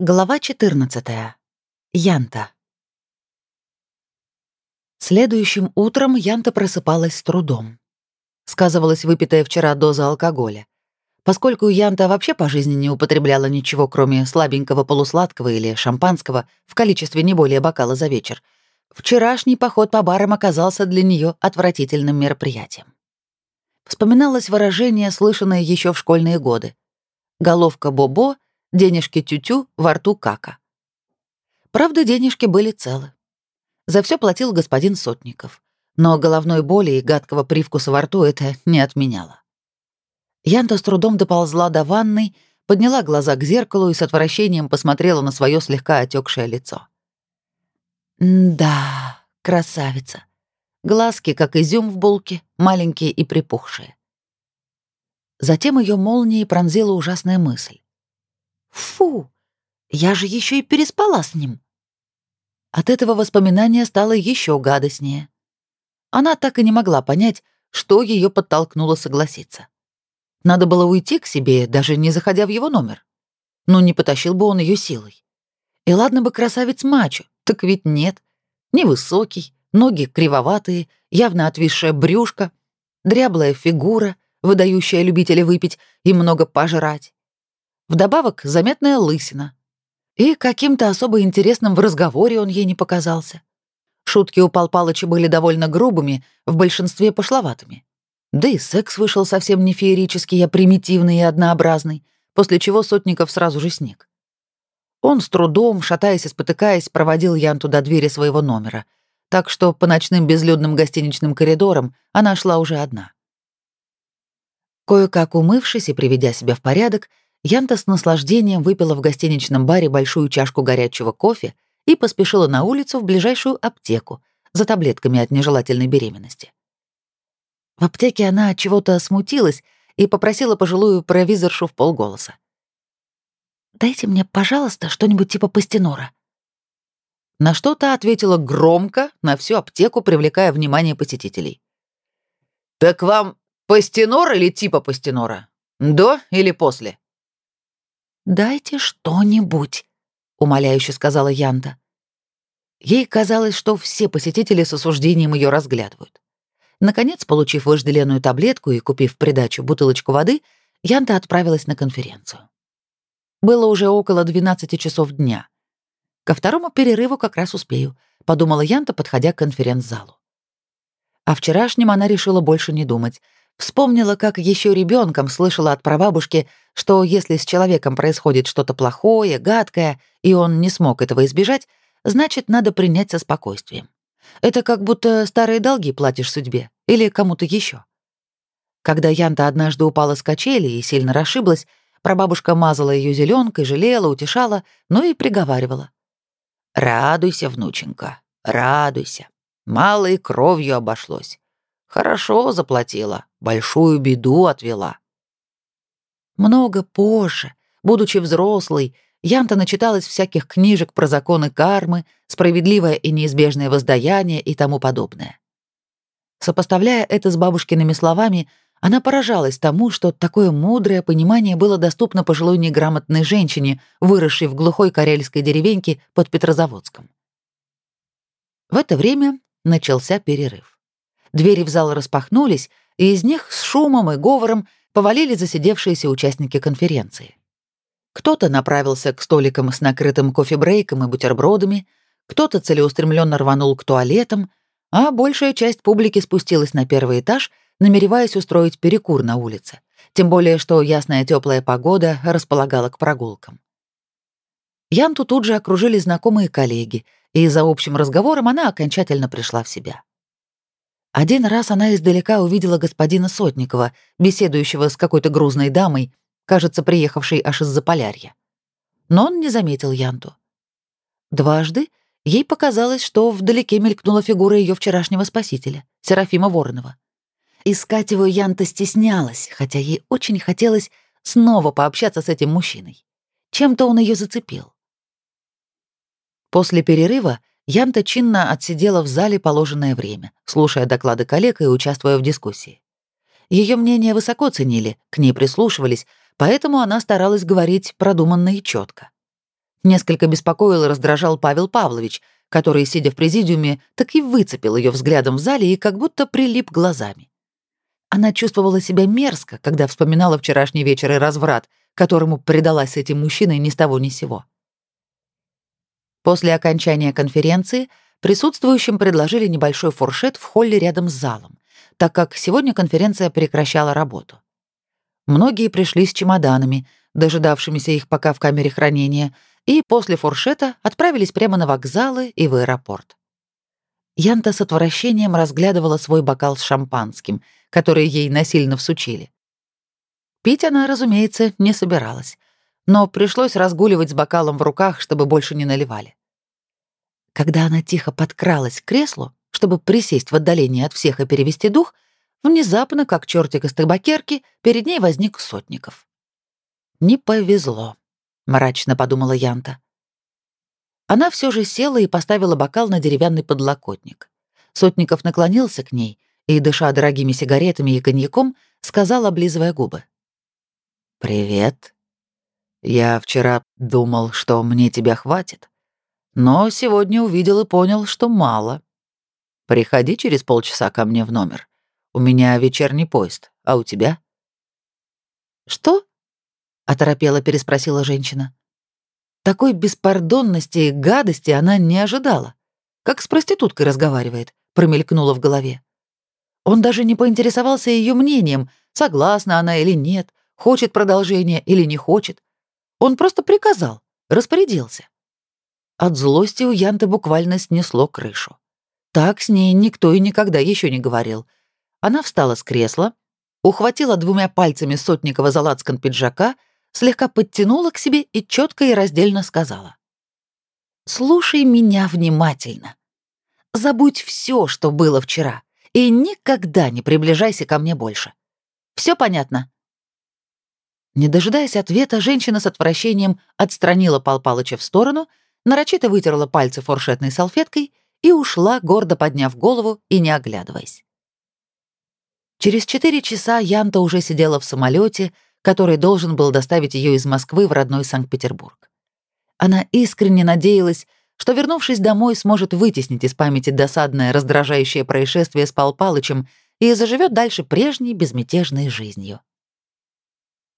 Глава 14. Янта. Следующим утром Янта просыпалась с трудом. Сказывалась выпитая вчера доза алкоголя. Поскольку Янта вообще по жизни не употребляла ничего, кроме слабенького полусладкого или шампанского в количестве не более бокала за вечер, вчерашний поход по барам оказался для нее отвратительным мероприятием. Вспоминалось выражение, слышанное еще в школьные годы. «Головка Бобо — денежки тютю, во рту кака. Правда, денежки были целы. За все платил господин Сотников, но головной боли и гадкого привкуса во рту это не отменяло. Янта с трудом доползла до ванной, подняла глаза к зеркалу и с отвращением посмотрела на свое слегка отекшее лицо. «Да, красавица. Глазки, как изюм в булке, маленькие и припухшие». Затем ее молнией пронзила ужасная мысль. Фу, я же еще и переспала с ним. От этого воспоминания стало еще гадостнее. Она так и не могла понять, что ее подтолкнуло согласиться. Надо было уйти к себе, даже не заходя в его номер. Но не потащил бы он ее силой. И ладно бы красавец мачо, так ведь нет. Невысокий, ноги кривоватые, явно отвисшая брюшко, дряблая фигура, выдающая любителя выпить и много пожрать. Вдобавок заметная лысина. И каким-то особо интересным в разговоре он ей не показался. Шутки у Пал были довольно грубыми, в большинстве пошловатыми. Да и секс вышел совсем не феерический, а примитивный и однообразный, после чего Сотников сразу же сник. Он с трудом, шатаясь и спотыкаясь, проводил Янту до двери своего номера, так что по ночным безлюдным гостиничным коридорам она шла уже одна. Кое-как умывшись и приведя себя в порядок, Янта с наслаждением выпила в гостиничном баре большую чашку горячего кофе и поспешила на улицу в ближайшую аптеку за таблетками от нежелательной беременности. В аптеке она от чего-то смутилась и попросила пожилую провизоршу в полголоса. «Дайте мне, пожалуйста, что-нибудь типа пастенора». На что то ответила громко, на всю аптеку, привлекая внимание посетителей. «Так вам пастенор или типа пастенора? До или после?» «Дайте что-нибудь», — умоляюще сказала Янта. Ей казалось, что все посетители с осуждением ее разглядывают. Наконец, получив вожделенную таблетку и купив придачу бутылочку воды, Янта отправилась на конференцию. Было уже около 12 часов дня. Ко второму перерыву как раз успею, подумала Янта, подходя к конференц-залу. О вчерашнем она решила больше не думать — Вспомнила, как еще ребенком слышала от прабабушки, что если с человеком происходит что-то плохое, гадкое, и он не смог этого избежать, значит, надо принять со спокойствием. Это как будто старые долги платишь судьбе или кому-то еще. Когда Янта однажды упала с качели и сильно расшиблась, прабабушка мазала ее зеленкой, жалела, утешала, но и приговаривала. «Радуйся, внученька, радуйся. Малой кровью обошлось. Хорошо заплатила, большую беду отвела. Много позже, будучи взрослой, Янта начиталась всяких книжек про законы кармы, справедливое и неизбежное воздаяние и тому подобное. Сопоставляя это с бабушкиными словами, она поражалась тому, что такое мудрое понимание было доступно пожилой неграмотной женщине, выросшей в глухой карельской деревеньке под Петрозаводском. В это время начался перерыв. Двери в зал распахнулись, и из них с шумом и говором повалили засидевшиеся участники конференции. Кто-то направился к столикам с накрытым кофе-брейком и бутербродами, кто-то целеустремленно рванул к туалетам, а большая часть публики спустилась на первый этаж, намереваясь устроить перекур на улице, тем более что ясная теплая погода располагала к прогулкам. Янту тут же окружили знакомые коллеги, и за общим разговором она окончательно пришла в себя. Один раз она издалека увидела господина Сотникова, беседующего с какой-то грузной дамой, кажется, приехавшей аж из Заполярья. Но он не заметил Янту. Дважды ей показалось, что вдалеке мелькнула фигура ее вчерашнего спасителя, Серафима Воронова. Искать его Янта стеснялась, хотя ей очень хотелось снова пообщаться с этим мужчиной. Чем-то он ее зацепил. После перерыва Янта чинно отсидела в зале положенное время, слушая доклады коллег и участвуя в дискуссии. Ее мнение высоко ценили, к ней прислушивались, поэтому она старалась говорить продуманно и четко. Несколько беспокоил и раздражал Павел Павлович, который, сидя в президиуме, так и выцепил ее взглядом в зале и как будто прилип глазами. Она чувствовала себя мерзко, когда вспоминала вчерашний вечер и разврат, которому предалась этим мужчиной ни с того ни сего. После окончания конференции присутствующим предложили небольшой фуршет в холле рядом с залом, так как сегодня конференция прекращала работу. Многие пришли с чемоданами, дожидавшимися их пока в камере хранения, и после фуршета отправились прямо на вокзалы и в аэропорт. Янта с отвращением разглядывала свой бокал с шампанским, который ей насильно всучили. Пить она, разумеется, не собиралась, но пришлось разгуливать с бокалом в руках, чтобы больше не наливали. Когда она тихо подкралась к креслу, чтобы присесть в отдалении от всех и перевести дух, внезапно, как чертик из табакерки, перед ней возник Сотников. Не повезло мрачно подумала Янта. Она все же села и поставила бокал на деревянный подлокотник. Сотников наклонился к ней и, дыша дорогими сигаретами и коньяком, сказал, облизывая губы. «Привет. Я вчера думал, что мне тебя хватит, но сегодня увидел и понял, что мало. Приходи через полчаса ко мне в номер. У меня вечерний поезд, а у тебя?» «Что?» оторопела переспросила женщина. Такой беспардонности и гадости она не ожидала. Как с проституткой разговаривает, промелькнула в голове. Он даже не поинтересовался ее мнением, согласна она или нет, хочет продолжения или не хочет. Он просто приказал, распорядился. От злости у Янты буквально снесло крышу. Так с ней никто и никогда еще не говорил. Она встала с кресла, ухватила двумя пальцами Сотникова за лацкан пиджака — слегка подтянула к себе и четко и раздельно сказала. «Слушай меня внимательно. Забудь все, что было вчера, и никогда не приближайся ко мне больше. Все понятно?» Не дожидаясь ответа, женщина с отвращением отстранила Пал Палыча в сторону, нарочито вытерла пальцы фуршетной салфеткой и ушла, гордо подняв голову и не оглядываясь. Через четыре часа Янта уже сидела в самолете, который должен был доставить ее из Москвы в родной Санкт-Петербург. Она искренне надеялась, что, вернувшись домой, сможет вытеснить из памяти досадное, раздражающее происшествие с Пал Палычем и заживет дальше прежней безмятежной жизнью.